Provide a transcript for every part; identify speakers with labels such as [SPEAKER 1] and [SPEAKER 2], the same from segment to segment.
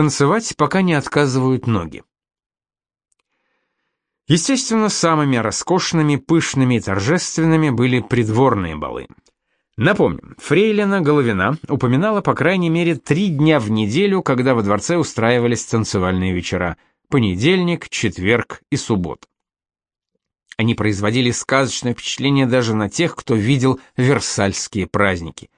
[SPEAKER 1] танцевать, пока не отказывают ноги. Естественно, самыми роскошными, пышными и торжественными были придворные балы. Напомним, Фрейлина Головина упоминала по крайней мере три дня в неделю, когда во дворце устраивались танцевальные вечера – понедельник, четверг и суббот. Они производили сказочное впечатление даже на тех, кто видел версальские праздники.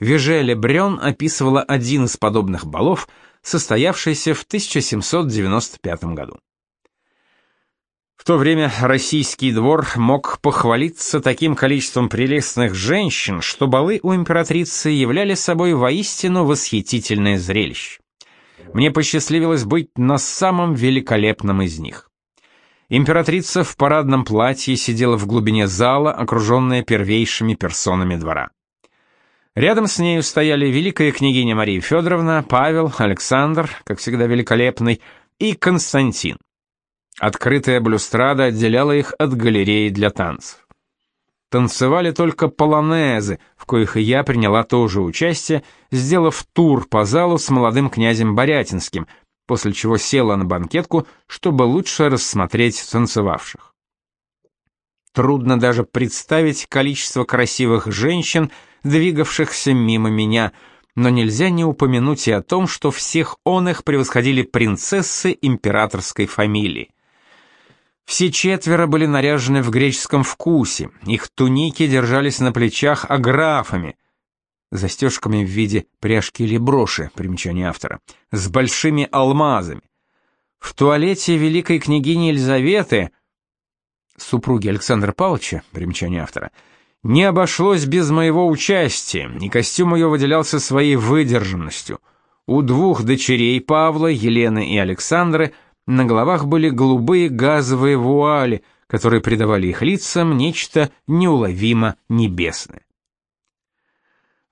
[SPEAKER 1] Вежеле Брён описывала один из подобных балов, состоявшийся в 1795 году. В то время российский двор мог похвалиться таким количеством прелестных женщин, что балы у императрицы являли собой воистину восхитительное зрелище. Мне посчастливилось быть на самом великолепном из них. Императрица в парадном платье сидела в глубине зала, окруженная первейшими персонами двора. Рядом с нею стояли великая княгиня Мария Федоровна, Павел, Александр, как всегда великолепный, и Константин. Открытая блюстрада отделяла их от галереи для танцев. Танцевали только полонезы, в коих и я приняла тоже участие, сделав тур по залу с молодым князем Борятинским, после чего села на банкетку, чтобы лучше рассмотреть танцевавших. Трудно даже представить количество красивых женщин, двигавшихся мимо меня, но нельзя не упомянуть и о том, что всех он их превосходили принцессы императорской фамилии. Все четверо были наряжены в греческом вкусе, их туники держались на плечах аграфами, застежками в виде пряжки или броши, примечание автора, с большими алмазами. В туалете великой княгини Елизаветы, супруги Александра Павловича, примечание автора, не обошлось без моего участия, и костюм ее выделялся своей выдержанностью. У двух дочерей Павла, Елены и Александры – на головах были голубые газовые вуали, которые придавали их лицам нечто неуловимо небесное.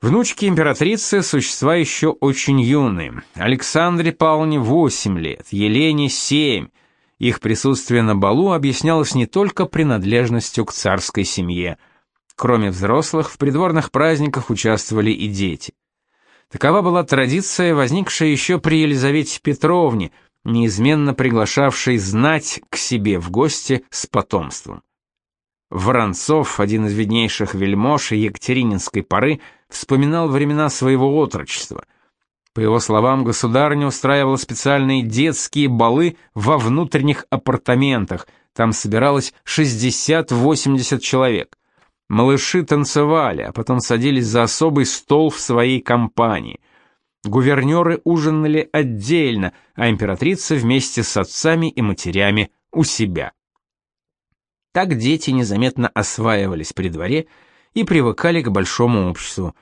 [SPEAKER 1] Внучки императрицы – существа еще очень юные. Александре Павловне 8 лет, Елене 7. Их присутствие на балу объяснялось не только принадлежностью к царской семье. Кроме взрослых, в придворных праздниках участвовали и дети. Такова была традиция, возникшая еще при Елизавете Петровне – неизменно приглашавший знать к себе в гости с потомством. Воронцов, один из виднейших вельмож Екатерининской поры, вспоминал времена своего отрочества. По его словам, государыня устраивала специальные детские балы во внутренних апартаментах, там собиралось 60-80 человек. Малыши танцевали, а потом садились за особый стол в своей компании – Гувернеры ужинали отдельно, а императрица вместе с отцами и матерями у себя. Так дети незаметно осваивались при дворе и привыкали к большому обществу.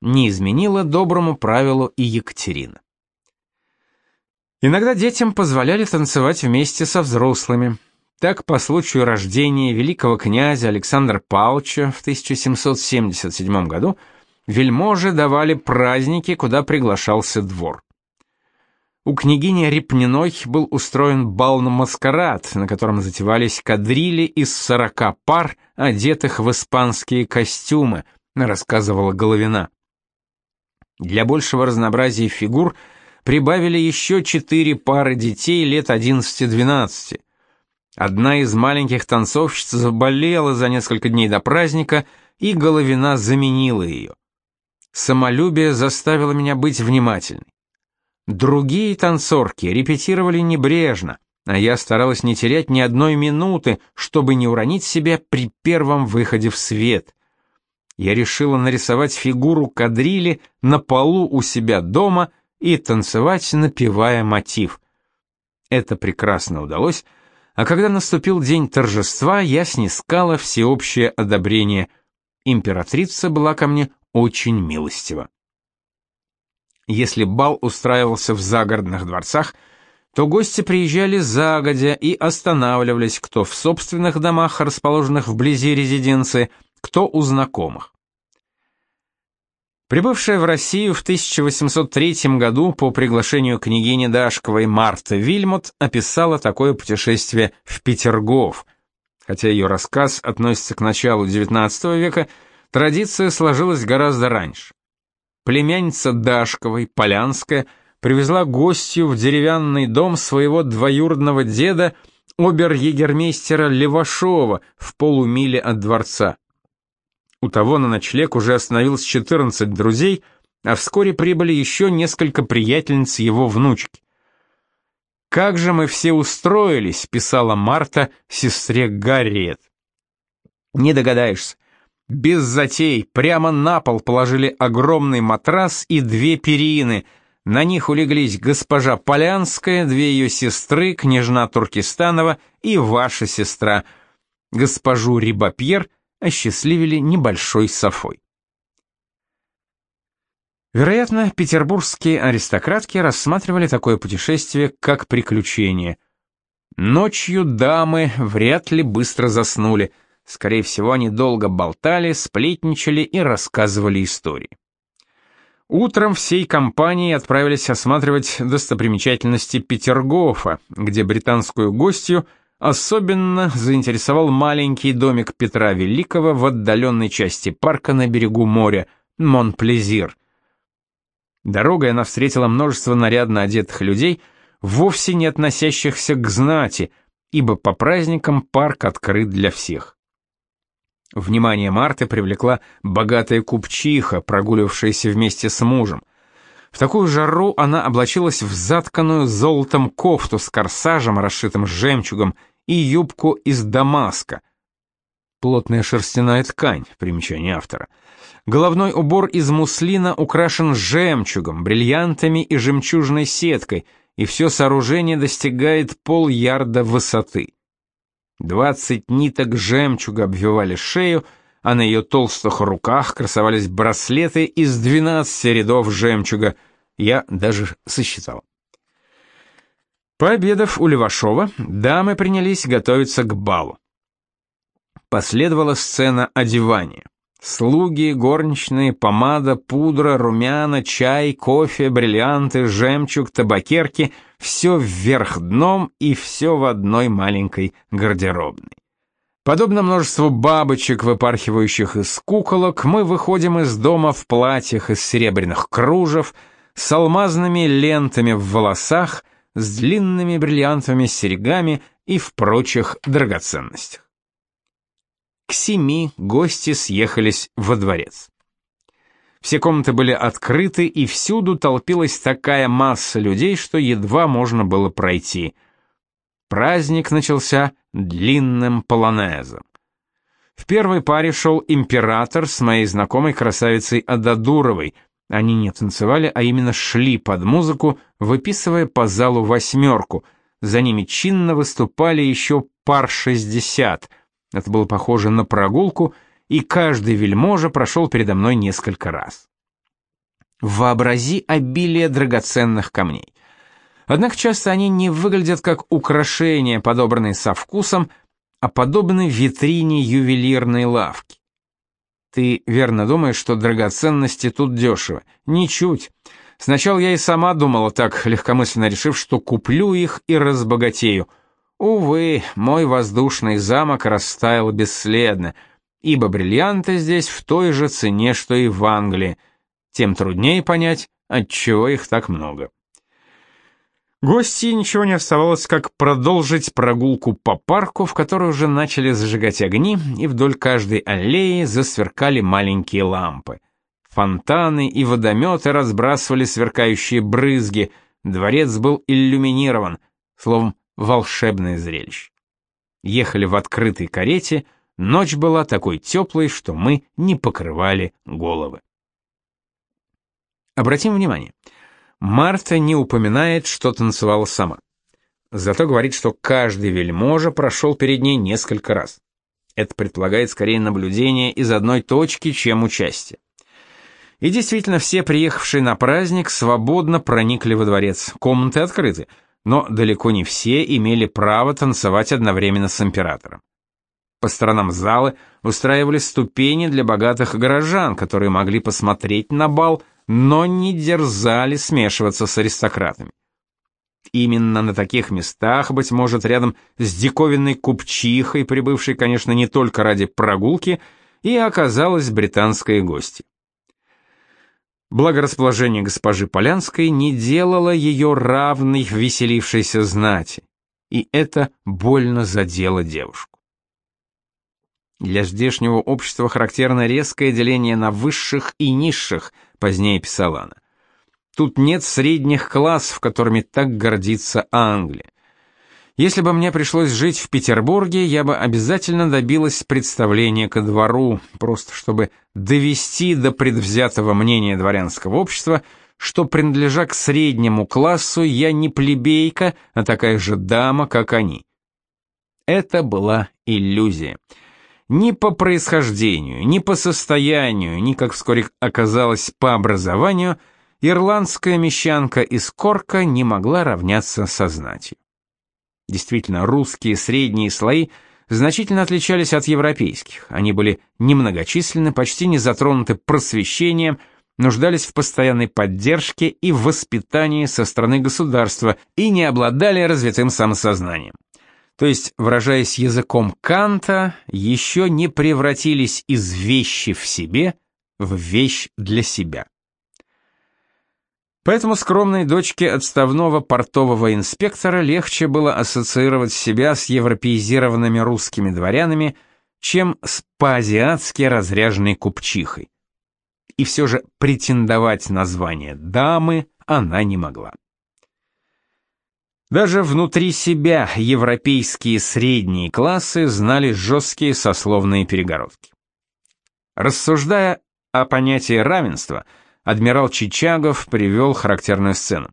[SPEAKER 1] Не изменила доброму правилу и Екатерина. Иногда детям позволяли танцевать вместе со взрослыми. Так, по случаю рождения великого князя Александра Павловича в 1777 году вельможи давали праздники, куда приглашался двор. У княгини Репниной был устроен бал на маскарад, на котором затевались кадрили из сорока пар, одетых в испанские костюмы, рассказывала Головина. Для большего разнообразия фигур прибавили еще четыре пары детей лет 11-12. Одна из маленьких танцовщиц заболела за несколько дней до праздника, и Головина заменила ее. Самолюбие заставило меня быть внимательной. Другие танцорки репетировали небрежно, а я старалась не терять ни одной минуты, чтобы не уронить себя при первом выходе в свет. Я решила нарисовать фигуру кадрили на полу у себя дома и танцевать, напевая мотив. Это прекрасно удалось, а когда наступил день торжества, я снискала всеобщее одобрение. Императрица была ко мне очень милостиво. Если бал устраивался в загородных дворцах, то гости приезжали загодя и останавливались кто в собственных домах, расположенных вблизи резиденции, кто у знакомых. Прибывшая в Россию в 1803 году по приглашению княгини Дашковой Марта Вильмот описала такое путешествие в Петергоф. Хотя ее рассказ относится к началу XIX века, Традиция сложилась гораздо раньше. Племянница Дашковой, Полянская, привезла гостью в деревянный дом своего двоюродного деда, обер-егермейстера Левашова, в полумиле от дворца. У того на ночлег уже остановилось 14 друзей, а вскоре прибыли еще несколько приятельниц его внучки. «Как же мы все устроились», — писала Марта сестре Гарриет. «Не догадаешься. Без затей, прямо на пол положили огромный матрас и две перины. На них улеглись госпожа Полянская, две ее сестры, княжна Туркестанова и ваша сестра. Госпожу Рибапьер осчастливили небольшой софой. Вероятно, петербургские аристократки рассматривали такое путешествие как приключение. Ночью дамы вряд ли быстро заснули. Скорее всего, они долго болтали, сплетничали и рассказывали истории. Утром всей компанией отправились осматривать достопримечательности Петергофа, где британскую гостью особенно заинтересовал маленький домик Петра Великого в отдаленной части парка на берегу моря, Монплезир. Дорогой она встретила множество нарядно одетых людей, вовсе не относящихся к знати, ибо по праздникам парк открыт для всех. Внимание Марты привлекла богатая купчиха, прогуливавшаяся вместе с мужем. В такую жару она облачилась в затканную золотом кофту с корсажем, расшитым жемчугом, и юбку из дамаска. Плотная шерстяная ткань, примечание автора. Головной убор из муслина украшен жемчугом, бриллиантами и жемчужной сеткой, и все сооружение достигает пол-ярда высоты. Двадцать ниток жемчуга обвивали шею, а на ее толстых руках красовались браслеты из двенадцати рядов жемчуга. Я даже сосчитал. Пообедав у Левашова, дамы принялись готовиться к балу. Последовала сцена одевания. Слуги, горничные, помада, пудра, румяна, чай, кофе, бриллианты, жемчуг, табакерки — все вверх дном и все в одной маленькой гардеробной. Подобно множеству бабочек, выпархивающих из куколок, мы выходим из дома в платьях из серебряных кружев, с алмазными лентами в волосах, с длинными бриллиантовыми серьгами и в прочих драгоценностях. К семи гости съехались во дворец. Все комнаты были открыты, и всюду толпилась такая масса людей, что едва можно было пройти. Праздник начался длинным полонезом. В первой паре шел император с моей знакомой красавицей Ададуровой. Они не танцевали, а именно шли под музыку, выписывая по залу восьмерку. За ними чинно выступали еще пар шестьдесят — это было похоже на прогулку, и каждый вельможа прошел передо мной несколько раз. Вообрази обилие драгоценных камней. Однако часто они не выглядят как украшения, подобранные со вкусом, а подобны витрине ювелирной лавки. Ты верно думаешь, что драгоценности тут дешево? Ничуть. Сначала я и сама думала так, легкомысленно решив, что куплю их и разбогатею — Увы, мой воздушный замок растаял бесследно, ибо бриллианты здесь в той же цене, что и в Англии. Тем труднее понять, отчего их так много. Гости ничего не оставалось, как продолжить прогулку по парку, в которой уже начали зажигать огни, и вдоль каждой аллеи засверкали маленькие лампы. Фонтаны и водометы разбрасывали сверкающие брызги, дворец был иллюминирован, словом, волшебное зрелище. Ехали в открытой карете, ночь была такой теплой, что мы не покрывали головы. Обратим внимание, Марта не упоминает, что танцевала сама. Зато говорит, что каждый вельможа прошел перед ней несколько раз. Это предполагает скорее наблюдение из одной точки, чем участие. И действительно, все приехавшие на праздник свободно проникли во дворец. Комнаты открыты но далеко не все имели право танцевать одновременно с императором. По сторонам залы устраивали ступени для богатых горожан, которые могли посмотреть на бал, но не дерзали смешиваться с аристократами. Именно на таких местах, быть может, рядом с диковинной купчихой, прибывшей, конечно, не только ради прогулки, и оказалась британская гостья. Благорасположение госпожи Полянской не делало ее равной веселившейся знати, и это больно задело девушку. Для здешнего общества характерно резкое деление на высших и низших, позднее писала она. Тут нет средних классов, которыми так гордится Англия. Если бы мне пришлось жить в Петербурге, я бы обязательно добилась представления ко двору, просто чтобы довести до предвзятого мнения дворянского общества, что, принадлежа к среднему классу, я не плебейка, а такая же дама, как они. Это была иллюзия. Ни по происхождению, ни по состоянию, ни, как вскоре оказалось, по образованию, ирландская мещанка из Корка не могла равняться со знатью. Действительно, русские средние слои значительно отличались от европейских. Они были немногочисленны, почти не затронуты просвещением, нуждались в постоянной поддержке и воспитании со стороны государства и не обладали развитым самосознанием. То есть, выражаясь языком Канта, еще не превратились из вещи в себе в вещь для себя. Поэтому скромной дочке отставного портового инспектора легче было ассоциировать себя с европеизированными русскими дворянами, чем с по-азиатски разряженной купчихой. И все же претендовать на звание дамы она не могла. Даже внутри себя европейские средние классы знали жесткие сословные перегородки. Рассуждая о понятии равенства – адмирал Чичагов привел характерную сцену.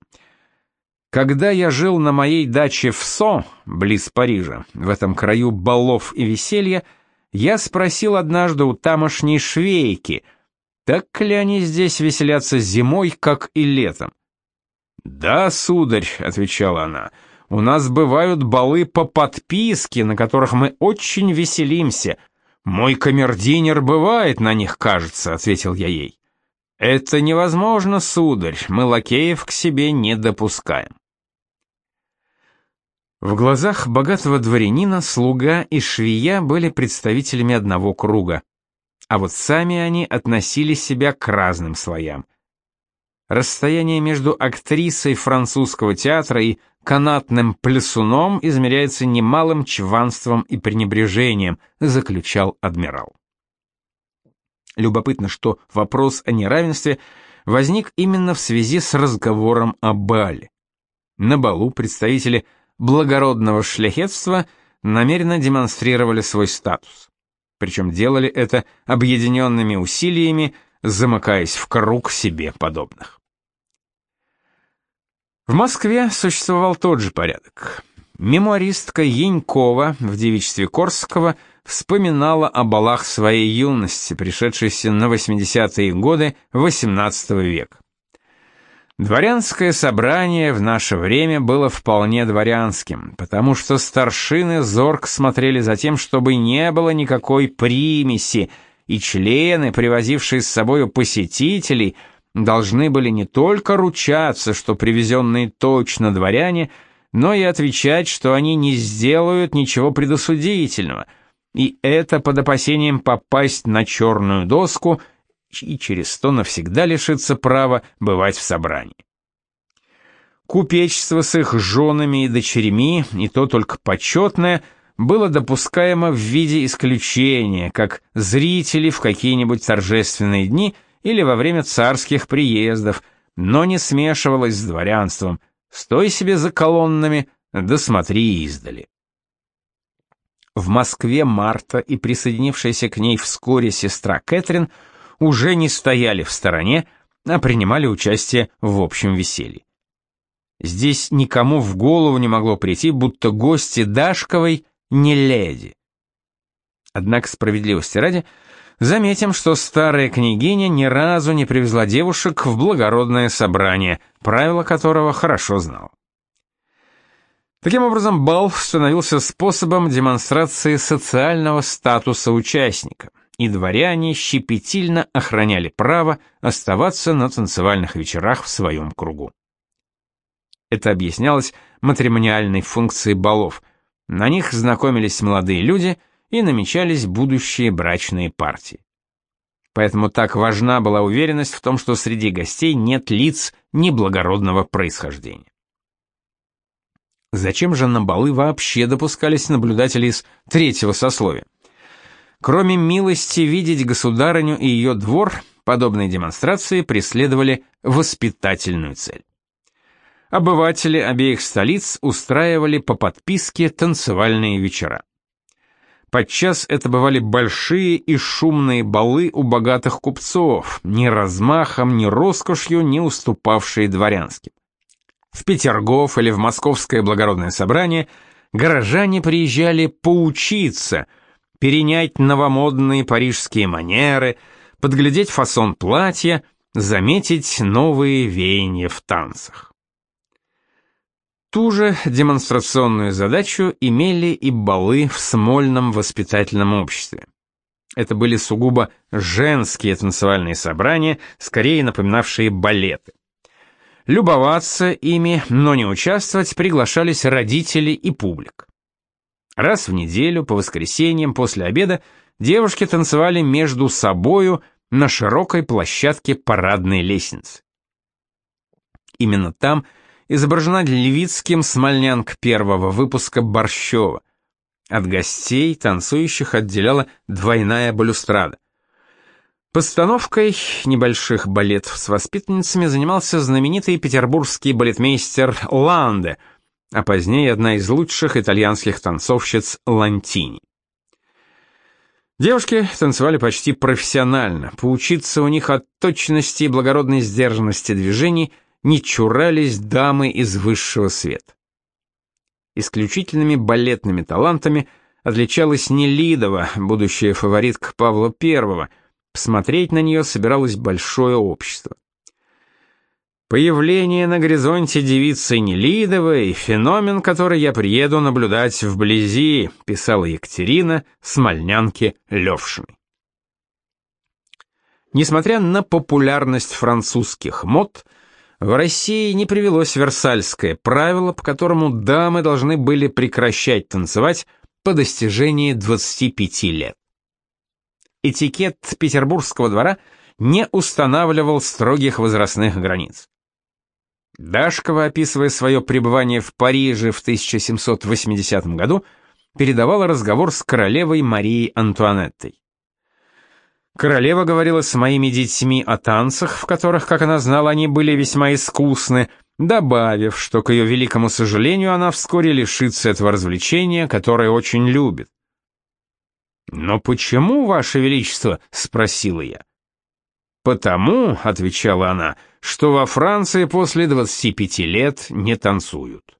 [SPEAKER 1] Когда я жил на моей даче в Со, близ Парижа, в этом краю балов и веселья, я спросил однажды у тамошней швейки, так ли они здесь веселятся зимой, как и летом. «Да, сударь», — отвечала она, — «у нас бывают балы по подписке, на которых мы очень веселимся. Мой камердинер бывает на них, кажется», — ответил я ей. Это невозможно, сударь, мы лакеев к себе не допускаем. В глазах богатого дворянина слуга и швея были представителями одного круга, а вот сами они относили себя к разным слоям. Расстояние между актрисой французского театра и канатным плясуном измеряется немалым чванством и пренебрежением, заключал адмирал. Любопытно, что вопрос о неравенстве возник именно в связи с разговором о бале. На балу представители благородного шляхетства намеренно демонстрировали свой статус. Причем делали это объединенными усилиями, замыкаясь в круг себе подобных. В Москве существовал тот же порядок. Мемуаристка Янькова в девичестве Корского вспоминала о балах своей юности, пришедшейся на 80-е годы XVIII века. Дворянское собрание в наше время было вполне дворянским, потому что старшины зорко смотрели за тем, чтобы не было никакой примеси, и члены, привозившие с собою посетителей, должны были не только ручаться, что привезенные точно дворяне – но и отвечать, что они не сделают ничего предосудительного, и это под опасением попасть на черную доску и через то навсегда лишиться права бывать в собрании. Купечество с их женами и дочерьми, и то только почетное, было допускаемо в виде исключения, как зрители в какие-нибудь торжественные дни или во время царских приездов, но не смешивалось с дворянством, Стой себе за колоннами, да смотри издали. В Москве Марта и присоединившаяся к ней вскоре сестра Кэтрин уже не стояли в стороне, а принимали участие в общем веселье. Здесь никому в голову не могло прийти, будто гости Дашковой не леди. Однако справедливости ради, Заметим, что старая княгиня ни разу не привезла девушек в благородное собрание, правила которого хорошо знал. Таким образом, бал становился способом демонстрации социального статуса участника, и дворяне щепетильно охраняли право оставаться на танцевальных вечерах в своем кругу. Это объяснялось матримониальной функцией балов. На них знакомились молодые люди – и намечались будущие брачные партии. поэтому так важна была уверенность в том, что среди гостей нет лиц неблагородного происхождения. Зачем же на балы вообще допускались наблюдатели из третьего сословия? Кроме милости видеть государыню и ее двор, подобные демонстрации преследовали воспитательную цель. Обыватели обеих столиц устраивали по подписке танцевальные вечера. Подчас это бывали большие и шумные балы у богатых купцов, ни размахом, ни роскошью не уступавшие дворянским. В Петергоф или в Московское благородное собрание горожане приезжали поучиться, перенять новомодные парижские манеры, подглядеть фасон платья, заметить новые веяния в танцах. Ту же демонстрационную задачу имели и балы в Смольном воспитательном обществе. Это были сугубо женские танцевальные собрания, скорее напоминавшие балеты. Любоваться ими, но не участвовать, приглашались родители и публик. Раз в неделю, по воскресеньям, после обеда, девушки танцевали между собою на широкой площадке парадной лестницы. Именно там – изображена Левицким смольнянка первого выпуска Борщева. От гостей, танцующих, отделяла двойная балюстрада. Постановкой небольших балетов с воспитанницами занимался знаменитый петербургский балетмейстер Ланде, а позднее одна из лучших итальянских танцовщиц Лантини. Девушки танцевали почти профессионально, поучиться у них от точности и благородной сдержанности движений – не чурались дамы из высшего света. Исключительными балетными талантами отличалась Нелидова, будущая фаворитка Павла I. Посмотреть на нее собиралось большое общество. Появление на горизонте девицы Нелидовой — феномен, который я приеду наблюдать вблизи, писала Екатерина Смольнянке Левшиной. Несмотря на популярность французских мод, в России не привелось Версальское правило, по которому дамы должны были прекращать танцевать по достижении 25 лет. Этикет петербургского двора не устанавливал строгих возрастных границ. Дашкова, описывая свое пребывание в Париже в 1780 году, передавала разговор с королевой Марией Антуанеттой. Королева говорила с моими детьми о танцах, в которых, как она знала, они были весьма искусны, добавив, что, к ее великому сожалению, она вскоре лишится этого развлечения, которое очень любит. «Но почему, Ваше Величество?» — спросила я. «Потому», — отвечала она, — «что во Франции после 25 лет не танцуют».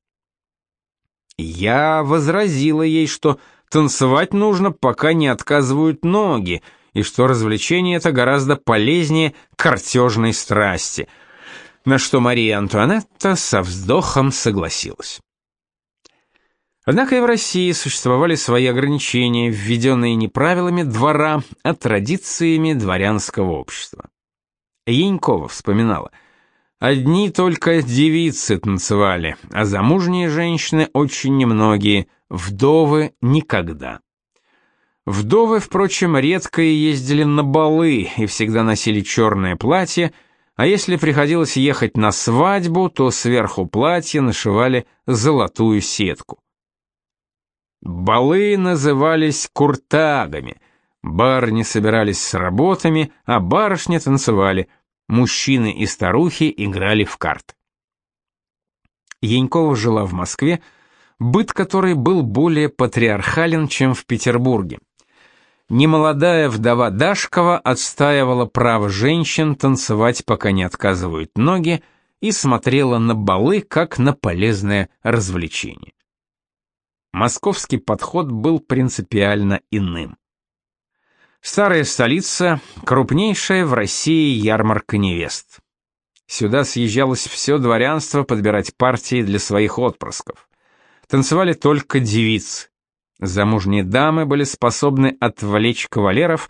[SPEAKER 1] Я возразила ей, что танцевать нужно, пока не отказывают ноги, и что развлечение это гораздо полезнее картежной страсти, на что Мария Антуанетта со вздохом согласилась. Однако и в России существовали свои ограничения, введенные не правилами двора, а традициями дворянского общества. Янькова вспоминала, «Одни только девицы танцевали, а замужние женщины очень немногие, вдовы никогда». Вдовы, впрочем, редко и ездили на балы и всегда носили черное платье, а если приходилось ехать на свадьбу, то сверху платья нашивали золотую сетку. Балы назывались куртагами. Барни собирались с работами, а барышни танцевали. Мужчины и старухи играли в карты. Янькова жила в Москве, быт которой был более патриархален, чем в Петербурге немолодая вдова Дашкова отстаивала право женщин танцевать, пока не отказывают ноги, и смотрела на балы как на полезное развлечение. Московский подход был принципиально иным. Старая столица — крупнейшая в России ярмарка невест. Сюда съезжалось все дворянство подбирать партии для своих отпрысков. Танцевали только девицы. Замужние дамы были способны отвлечь кавалеров,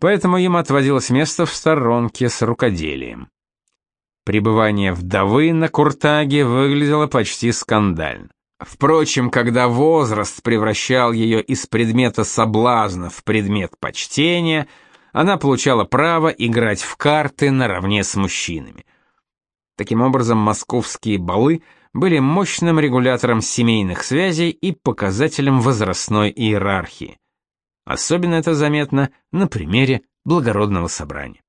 [SPEAKER 1] поэтому им отводилось место в сторонке с рукоделием. Пребывание вдовы на Куртаге выглядело почти скандально. Впрочем, когда возраст превращал ее из предмета соблазна в предмет почтения, она получала право играть в карты наравне с мужчинами. Таким образом, московские балы были мощным регулятором семейных связей и показателем возрастной иерархии. Особенно это заметно на примере благородного собрания.